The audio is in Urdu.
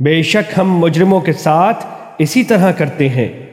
بے شک ہم مجرموں کے ساتھ اسی طرح کرتے ہیں۔